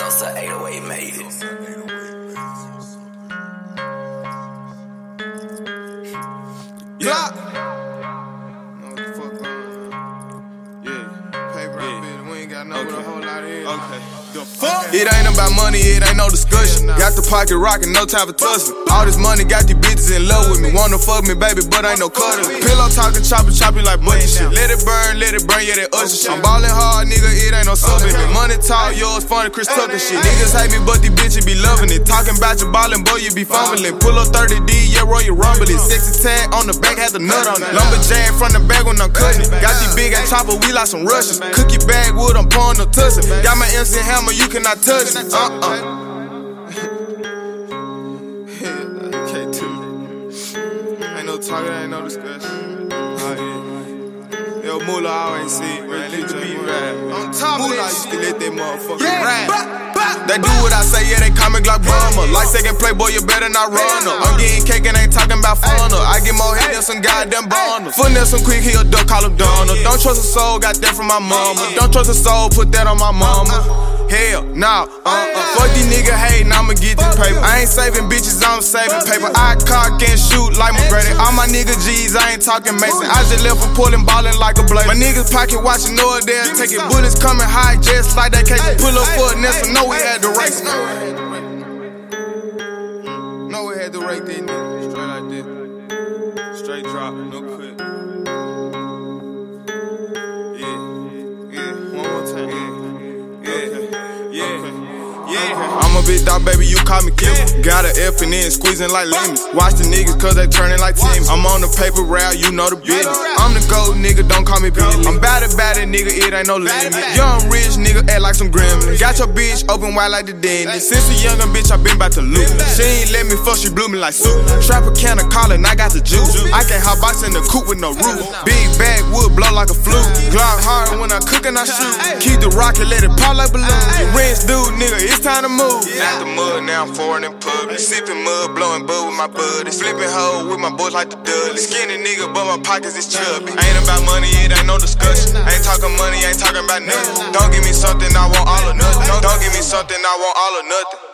Sosa 808 made it. Yeah. Know what the fuck going on. Yeah. Paper Yeah. bitch. We ain't got no with a Okay. whole lot of it. Okay. It ain't about money, it ain't no discussion. Got the pocket rockin', no time for tussling. All this money got these bitches in love with me. Wanna fuck me, baby, but ain't no cuddling. Pillow talking, chopping, chopping like budget shit. Let it burn, let it burn, yeah, that Usher shit. I'm ballin' hard, nigga, it ain't no subbing. Money talk, yours funny, Chris Tucker shit. Niggas hate me, but these bitches be loving it. Talking about your ballin', boy, you be fumbling. Pull up 30D, yeah, roll you rumbling. Sexy tag on the back, had the nut on it. Lumberjack from the back when I'm cutting it. Got these big ass chopper, we like some Russians. Cookie Backwood, I'm pouring no tussin'. Got my MC hammer, you cannot touch it. Uh uh. K2. Ain't no talking, ain't no discussion. Oh, yeah. Yo, Moolah ain't see it, man. Let beat ride. On top of that, used to let that motherfucker ride. They do what I say, yeah, they call me Glock Bomber. Like second playboy, you better not run her. I'm getting cake and ain't talking about fun. I get more hate than some goddamn bundles. Finesse some quick, he a duck, call him Donald. Don't trust a soul, got that from my mama. Don't trust a soul, put that on my mama. Hell, nah, uh, uh. Fuck these niggas hating, I'ma get this paper. I ain't saving bitches, I'm saving paper. I cock and shoot like McGrady. All my niggas G's, I ain't talking Mason. I just left for pulling, ballin' like a blade. My niggas pocket watching, there. Take it, bullets coming high, just like that case. Pull up for a Nessa, know we had the race. Know we had to rake niggas. Straight like this. Straight drop, no cut. Big dog, baby, you call me Kim. Got a F and then squeezing like lemons. Watch the niggas cause they turning like Tim. I'm on the paper route, you know the business. I'm the gold nigga, don't call me Billy. I'm bad bad it, nigga, it ain't no limit. Young rich nigga, act like some gremlins. Got your bitch open wide like the dentist. Since a younger bitch, I been about to lose. She ain't let me fuck, she blew me like soup. Strap a can of collin, I got the juice. I can't hot box in the coop with no roof. Big Backwood blow like a flute. Glock hard when I cook and I shoot. Keep the rocket, let it pop like balloons. Rinse dude, nigga, it's time to move. Out the mud, now I'm foreign in public. Sipping mud, blowing bud with my buddies. Flipping hoe with my boys like the Dudley. Skinny nigga, but my pockets is chubby. Ain't about money, it ain't no discussion. Ain't talking money, ain't talking about nothing. Don't give me something, I want all or nothing. Don't, don't give me something, I want all or nothing.